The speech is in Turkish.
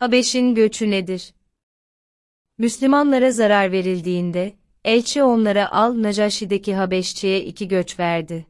Habeş'in göçü nedir? Müslümanlara zarar verildiğinde, elçi onlara Al-Nacaşi'deki Habeşçi'ye iki göç verdi.